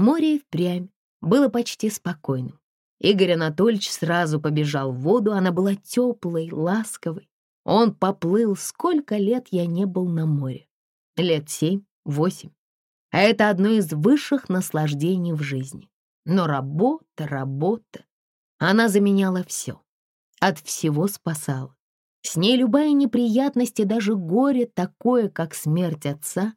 Море и впрямь было почти спокойным. Игорь Анатольевич сразу побежал в воду, она была теплой, ласковой. Он поплыл, сколько лет я не был на море. Лет семь, восемь. А это одно из высших наслаждений в жизни. Но работа, работа. Она заменяла все. От всего спасала. С ней любая неприятность и даже горе, такое, как смерть отца,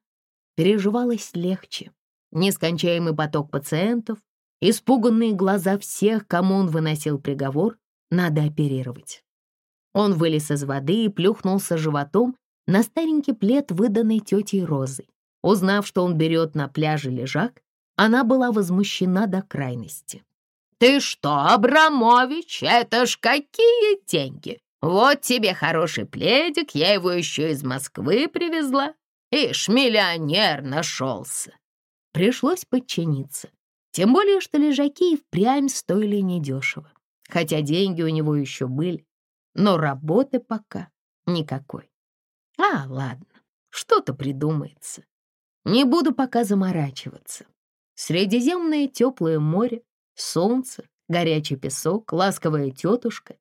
переживалось легче. Нескончаемый поток пациентов, испуганные глаза всех, кому он выносил приговор, надо оперировать. Он вылез из воды и плюхнулся животом на старенький плед, выданный тетей Розой. Узнав, что он берет на пляже лежак, она была возмущена до крайности. «Ты что, Абрамович, это ж какие деньги! Вот тебе хороший пледик, я его еще из Москвы привезла. Ишь, миллионер нашелся!» Пришлось подчиниться. Тем более, что лежаки и впрямь стоили недешево. Хотя деньги у него еще были, но работы пока никакой. А, ладно, что-то придумается. Не буду пока заморачиваться. Средиземное теплое море, солнце, горячий песок, ласковая тетушка,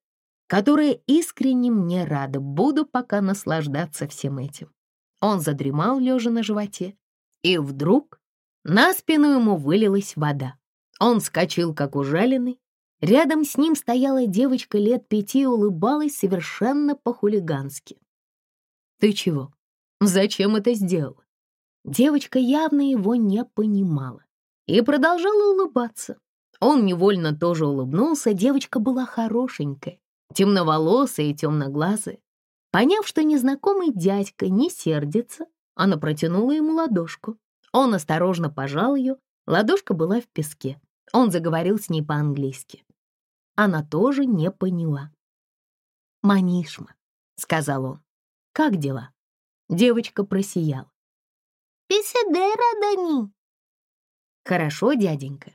которая искренне мне рада, буду пока наслаждаться всем этим. Он задремал, лежа на животе, и вдруг на спину ему вылилась вода. Он вскочил, как ужаленный. Рядом с ним стояла девочка лет пяти и улыбалась совершенно по-хулигански. «Ты чего? Зачем это сделал?» Девочка явно его не понимала и продолжала улыбаться. Он невольно тоже улыбнулся, девочка была хорошенькая, темноволосая и темноглазая. Поняв, что незнакомый дядька не сердится, она протянула ему ладошку. Он осторожно пожал ее, ладошка была в песке. Он заговорил с ней по-английски. Она тоже не поняла. «Манишма», — сказал он, — «как дела?» Девочка просияла. Писедера, Дани!» «Хорошо, дяденька!»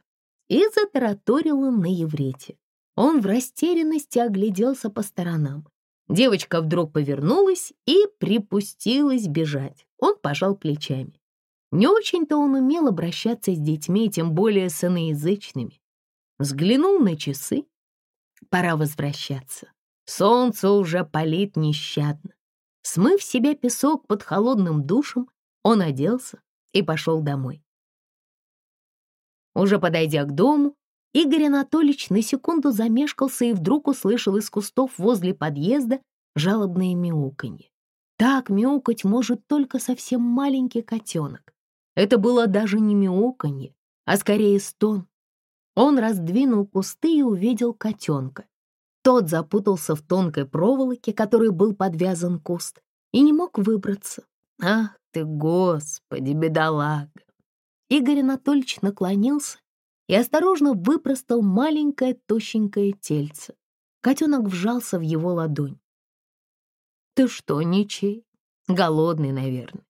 И затараторила на еврите. Он в растерянности огляделся по сторонам. Девочка вдруг повернулась и припустилась бежать. Он пожал плечами. Не очень-то он умел обращаться с детьми, тем более с иноязычными. Взглянул на часы. Пора возвращаться. Солнце уже палит нещадно. Смыв себя песок под холодным душем, он оделся и пошел домой. Уже подойдя к дому, Игорь Анатольевич на секунду замешкался и вдруг услышал из кустов возле подъезда жалобное мяуканье. Так мяукать может только совсем маленький котенок. Это было даже не мяуканье, а скорее стон. Он раздвинул кусты и увидел котенка. Тот запутался в тонкой проволоке, которой был подвязан куст, и не мог выбраться. Ах, ты, Господи, бедолага!» Игорь Анатольевич наклонился и осторожно выпростал маленькое тощенькое тельце. Котенок вжался в его ладонь. «Ты что, ничей? Голодный, наверное.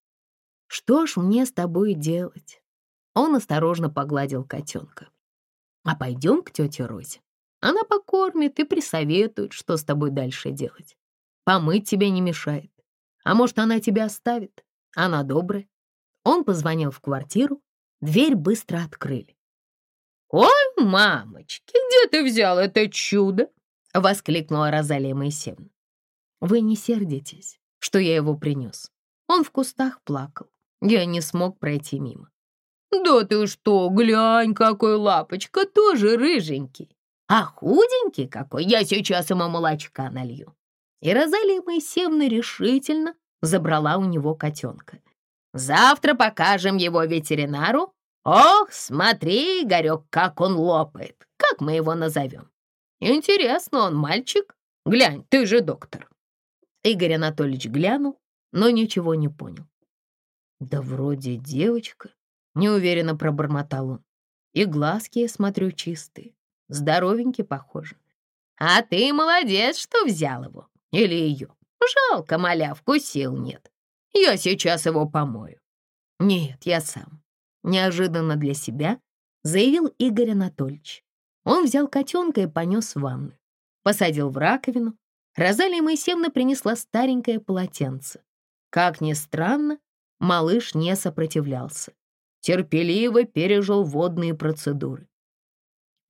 Что ж мне с тобой делать?» Он осторожно погладил котенка. «А пойдем к тете Розе. Она покормит и присоветует, что с тобой дальше делать. Помыть тебя не мешает. А может, она тебя оставит? Она добрая. Он позвонил в квартиру, дверь быстро открыли. «Ой, мамочки, где ты взял это чудо?» — воскликнула Розалия Моисеевна. «Вы не сердитесь, что я его принес. Он в кустах плакал. Я не смог пройти мимо». «Да ты что, глянь, какой лапочка, тоже рыженький. А худенький какой, я сейчас ему молочка налью». И Розалия Моисеевна решительно забрала у него котенка. «Завтра покажем его ветеринару. Ох, смотри, Игорек, как он лопает. Как мы его назовем? Интересно, он мальчик? Глянь, ты же доктор». Игорь Анатольевич глянул, но ничего не понял. «Да вроде девочка», — неуверенно пробормотал он. «И глазки, я смотрю, чистые, здоровенький похоже». «А ты молодец, что взял его. Или ее. Жалко, малявку, сил нет. Я сейчас его помою. Нет, я сам. Неожиданно для себя заявил Игорь Анатольевич. Он взял котенка и понес в ванну. Посадил в раковину. Розалия Моисеевна принесла старенькое полотенце. Как ни странно, малыш не сопротивлялся. терпеливо пережил водные процедуры.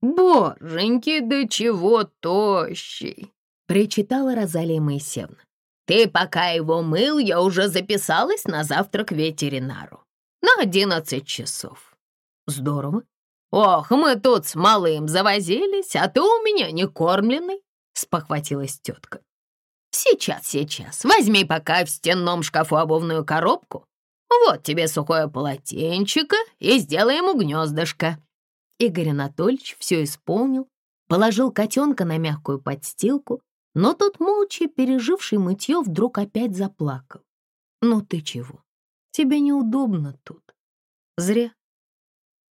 «Боженьки, да чего тощий!» — причитала Розалия Моисеевна. «Ты пока его мыл, я уже записалась на завтрак ветеринару. На одиннадцать часов». «Здорово. Ох, мы тут с малым завозились, а ты у меня не кормленный», — спохватилась тетка. «Сейчас, сейчас, возьми пока в стенном шкафу обувную коробку. Вот тебе сухое полотенчико и сделай ему гнездышко». Игорь Анатольевич все исполнил, положил котенка на мягкую подстилку, но тот, молча переживший мытье, вдруг опять заплакал. «Ну ты чего? Тебе неудобно тут. Зря.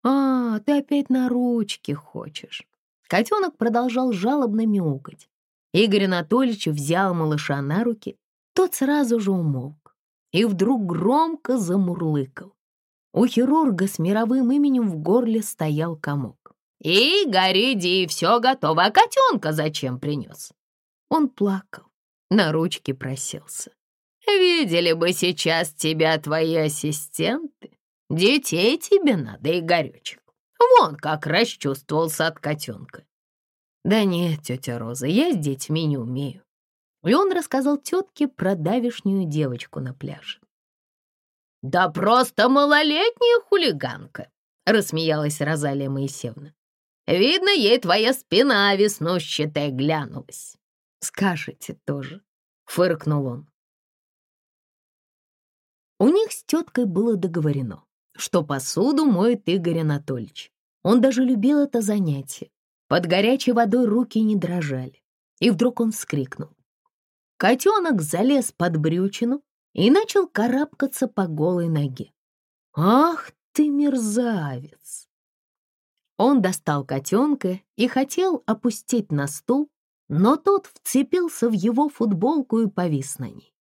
А, ты опять на ручки хочешь». Котенок продолжал жалобно мяукать. Игорь Анатольевич взял малыша на руки, тот сразу же умолк и вдруг громко замурлыкал. У хирурга с мировым именем в горле стоял комок. «Игорь, иди, все готово, а котенка зачем принес?» Он плакал, на ручки просился. «Видели бы сейчас тебя твои ассистенты. Детей тебе надо, Игоречек. Вон как расчувствовался от котенка». «Да нет, тетя Роза, я с детьми не умею». И он рассказал тетке про давишнюю девочку на пляже. «Да просто малолетняя хулиганка!» — рассмеялась Розалия Моисеевна. «Видно, ей твоя спина веснущатая глянулась». «Скажете тоже», — фыркнул он. У них с теткой было договорено, что посуду моет Игорь Анатольевич. Он даже любил это занятие. Под горячей водой руки не дрожали. И вдруг он вскрикнул. Котенок залез под брючину и начал карабкаться по голой ноге. «Ах ты, мерзавец!» Он достал котенка и хотел опустить на стул, но тот вцепился в его футболку и повис на ней.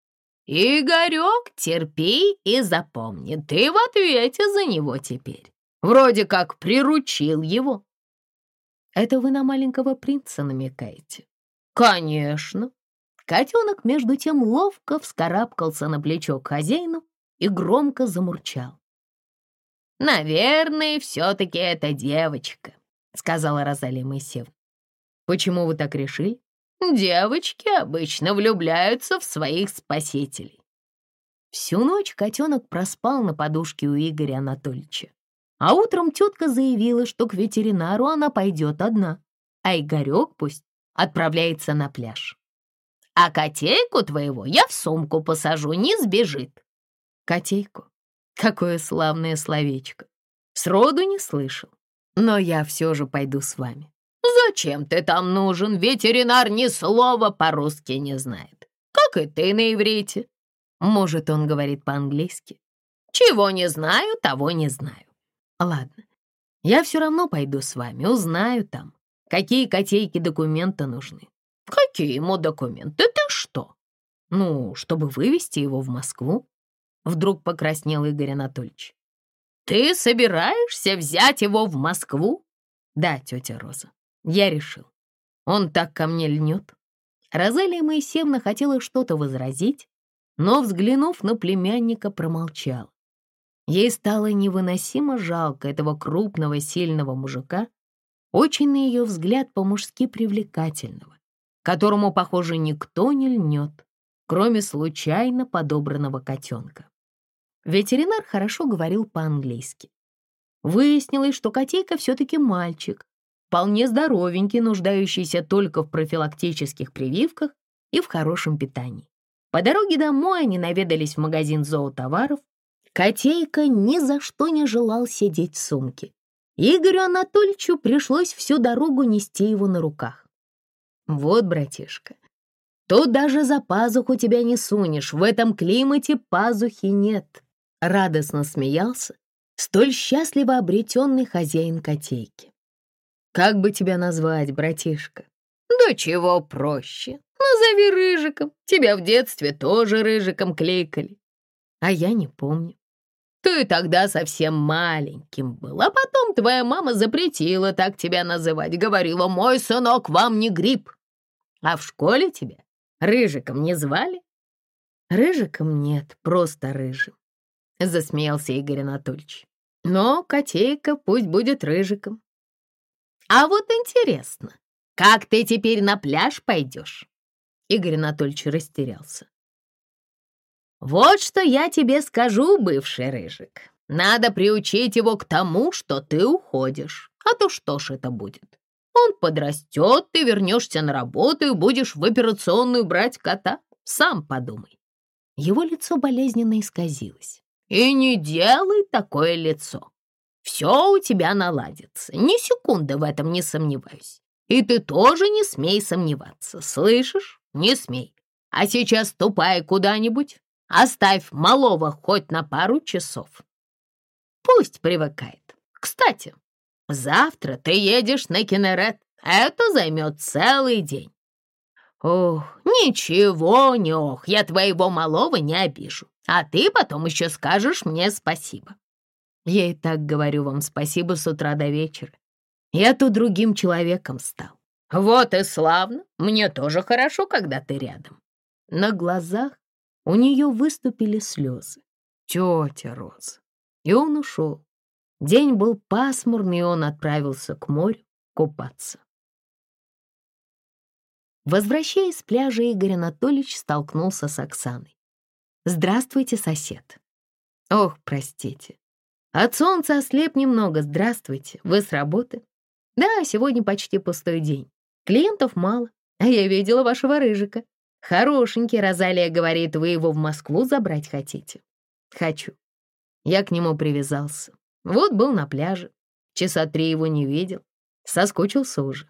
«Игорек, терпи и запомни, ты в ответе за него теперь. Вроде как приручил его». «Это вы на маленького принца намекаете?» «Конечно. Котенок, между тем, ловко вскарабкался на плечо к хозяину и громко замурчал. «Наверное, все-таки это девочка», — сказала Розалия Моисеевна. «Почему вы так решили?» «Девочки обычно влюбляются в своих спасителей». Всю ночь котенок проспал на подушке у Игоря Анатольевича. А утром тетка заявила, что к ветеринару она пойдет одна, а Игорек пусть отправляется на пляж. А котейку твоего я в сумку посажу, не сбежит. Котейку? Какое славное словечко. Сроду не слышал. Но я все же пойду с вами. Зачем ты там нужен? Ветеринар ни слова по-русски не знает. Как и ты на иврите. Может, он говорит по-английски. Чего не знаю, того не знаю. Ладно, я все равно пойду с вами, узнаю там, какие котейки документы нужны. «Какие ему документы? Ты что?» «Ну, чтобы вывести его в Москву». Вдруг покраснел Игорь Анатольевич. «Ты собираешься взять его в Москву?» «Да, тетя Роза, я решил. Он так ко мне льнет». Розалия Моисеевна хотела что-то возразить, но, взглянув на племянника, промолчала. Ей стало невыносимо жалко этого крупного, сильного мужика, очень, на ее взгляд, по-мужски привлекательного которому, похоже, никто не льнет, кроме случайно подобранного котенка. Ветеринар хорошо говорил по-английски. Выяснилось, что котейка все-таки мальчик, вполне здоровенький, нуждающийся только в профилактических прививках и в хорошем питании. По дороге домой они наведались в магазин зоотоваров. Котейка ни за что не желал сидеть в сумке. Игорю Анатольевичу пришлось всю дорогу нести его на руках. Вот, братишка, тут даже за пазуху тебя не сунешь, в этом климате пазухи нет. Радостно смеялся столь счастливо обретенный хозяин котейки. Как бы тебя назвать, братишка? Да чего проще. Назови Рыжиком. Тебя в детстве тоже Рыжиком кликали. А я не помню. Ты тогда совсем маленьким был, а потом твоя мама запретила так тебя называть. Говорила, мой сынок вам не гриб. А в школе тебя Рыжиком не звали? Рыжиком нет, просто Рыжим, засмеялся Игорь Анатольевич. Но котейка пусть будет рыжиком. А вот интересно, как ты теперь на пляж пойдешь? Игорь Анатольевич растерялся. Вот что я тебе скажу, бывший рыжик. Надо приучить его к тому, что ты уходишь. А то что ж это будет? Он подрастет, ты вернешься на работу и будешь в операционную брать кота. Сам подумай. Его лицо болезненно исказилось. И не делай такое лицо. Все у тебя наладится. Ни секунды в этом не сомневаюсь. И ты тоже не смей сомневаться. Слышишь? Не смей. А сейчас ступай куда-нибудь. Оставь малого хоть на пару часов. Пусть привыкает. Кстати, завтра ты едешь на Кинерет. Это займет целый день. Ох, ничего, не ох, я твоего малого не обижу. А ты потом еще скажешь мне спасибо. Я и так говорю вам спасибо с утра до вечера. Я тут другим человеком стал. Вот и славно. Мне тоже хорошо, когда ты рядом. На глазах у нее выступили слезы. Тетя Роза. И он ушел. День был пасмурный, и он отправился к морю купаться. Возвращаясь с пляжа, Игорь Анатольевич столкнулся с Оксаной. «Здравствуйте, сосед». «Ох, простите. От солнца ослеп немного. Здравствуйте. Вы с работы?» «Да, сегодня почти пустой день. Клиентов мало, а я видела вашего рыжика. Хорошенький, Розалия говорит, вы его в Москву забрать хотите?» «Хочу. Я к нему привязался. Вот был на пляже. Часа три его не видел. Соскучился уже.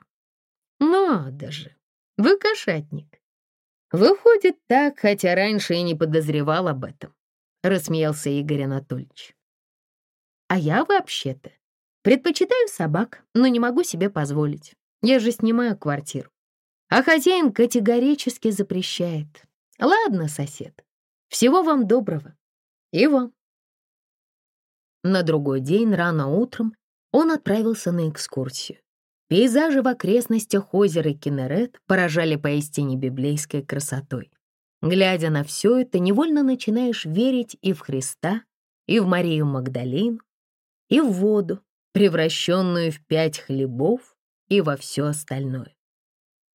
Надо же, вы кошатник. Выходит так, хотя раньше и не подозревал об этом, рассмеялся Игорь Анатольевич. А я вообще-то предпочитаю собак, но не могу себе позволить. Я же снимаю квартиру. А хозяин категорически запрещает. Ладно, сосед, всего вам доброго. И вам. На другой день рано утром он отправился на экскурсию. Пейзажи в окрестностях озера Кинерет поражали поистине библейской красотой. Глядя на все это, невольно начинаешь верить и в Христа, и в Марию Магдалину, и в воду, превращенную в пять хлебов, и во все остальное.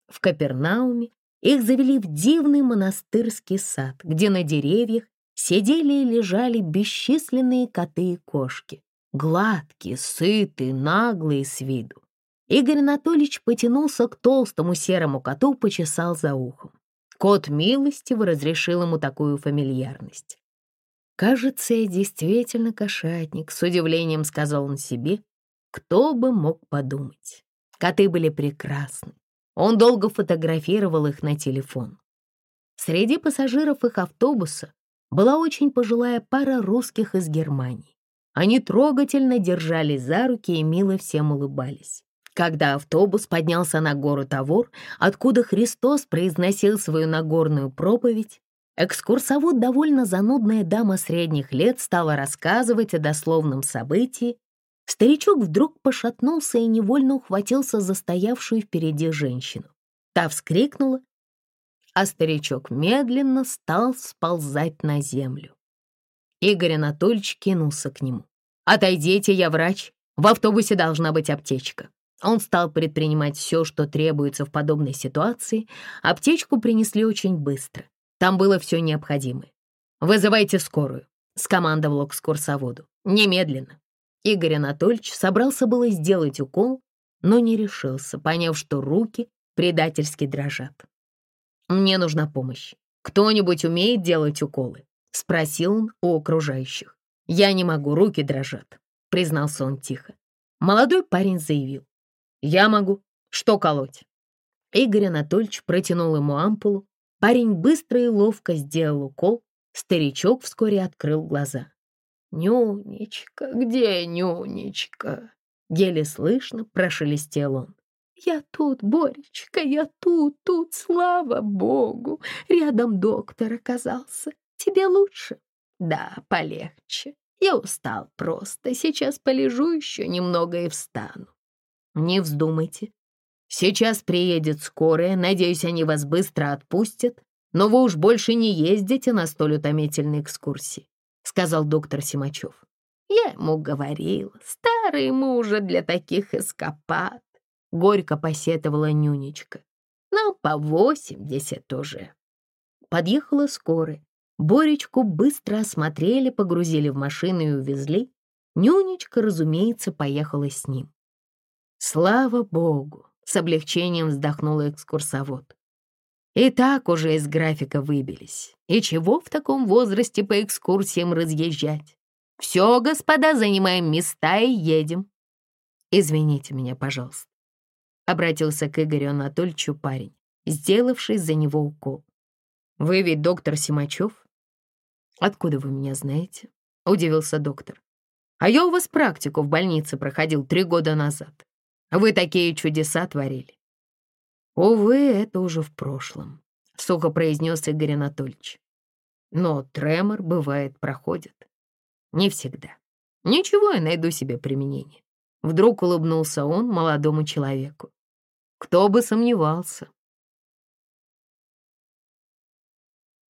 В Капернауме их завели в дивный монастырский сад, где на деревьях сидели и лежали бесчисленные коты и кошки, гладкие, сытые, наглые с виду. Игорь Анатольевич потянулся к толстому серому коту, почесал за ухом. Кот милостиво разрешил ему такую фамильярность. «Кажется, я действительно кошатник», — с удивлением сказал он себе. Кто бы мог подумать. Коты были прекрасны. Он долго фотографировал их на телефон. Среди пассажиров их автобуса была очень пожилая пара русских из Германии. Они трогательно держались за руки и мило всем улыбались. Когда автобус поднялся на гору Тавор, откуда Христос произносил свою Нагорную проповедь, экскурсовод, довольно занудная дама средних лет, стала рассказывать о дословном событии. Старичок вдруг пошатнулся и невольно ухватился за стоявшую впереди женщину. Та вскрикнула а старичок медленно стал сползать на землю. Игорь Анатольевич кинулся к нему. «Отойдите, я врач. В автобусе должна быть аптечка». Он стал предпринимать все, что требуется в подобной ситуации. Аптечку принесли очень быстро. Там было все необходимое. «Вызывайте скорую», — скомандовал экскурсоводу. «Немедленно». Игорь Анатольевич собрался было сделать укол, но не решился, поняв, что руки предательски дрожат. «Мне нужна помощь. Кто-нибудь умеет делать уколы?» — спросил он у окружающих. «Я не могу, руки дрожат», — признался он тихо. Молодой парень заявил. «Я могу. Что колоть?» Игорь Анатольевич протянул ему ампулу. Парень быстро и ловко сделал укол. Старичок вскоре открыл глаза. «Нюнечка, где Нюнечка?» Еле слышно прошелестел он. «Я тут, Боречка, я тут, тут, слава богу! Рядом доктор оказался. Тебе лучше?» «Да, полегче. Я устал просто. Сейчас полежу еще немного и встану». «Не вздумайте. Сейчас приедет скорая. Надеюсь, они вас быстро отпустят. Но вы уж больше не ездите на столь утомительные экскурсии», сказал доктор Симачев. Я ему говорила, старый мужа для таких эскапад. Горько посетовала Нюнечка. Нам по восемьдесят уже. Подъехала скорая. Боречку быстро осмотрели, погрузили в машину и увезли. Нюнечка, разумеется, поехала с ним. Слава богу, с облегчением вздохнула экскурсовод. И так уже из графика выбились. И чего в таком возрасте по экскурсиям разъезжать? Все, господа, занимаем места и едем. Извините меня, пожалуйста. Обратился к Игорю Анатольевичу парень, сделавший за него укол. Вы ведь доктор Симачев? Откуда вы меня знаете? Удивился доктор. А я у вас практику в больнице проходил три года назад. Вы такие чудеса творили. Увы, это уже в прошлом, сухо произнес Игорь Анатольевич. Но тремор, бывает, проходит. Не всегда. Ничего, я найду себе применение. Вдруг улыбнулся он молодому человеку. Кто бы сомневался.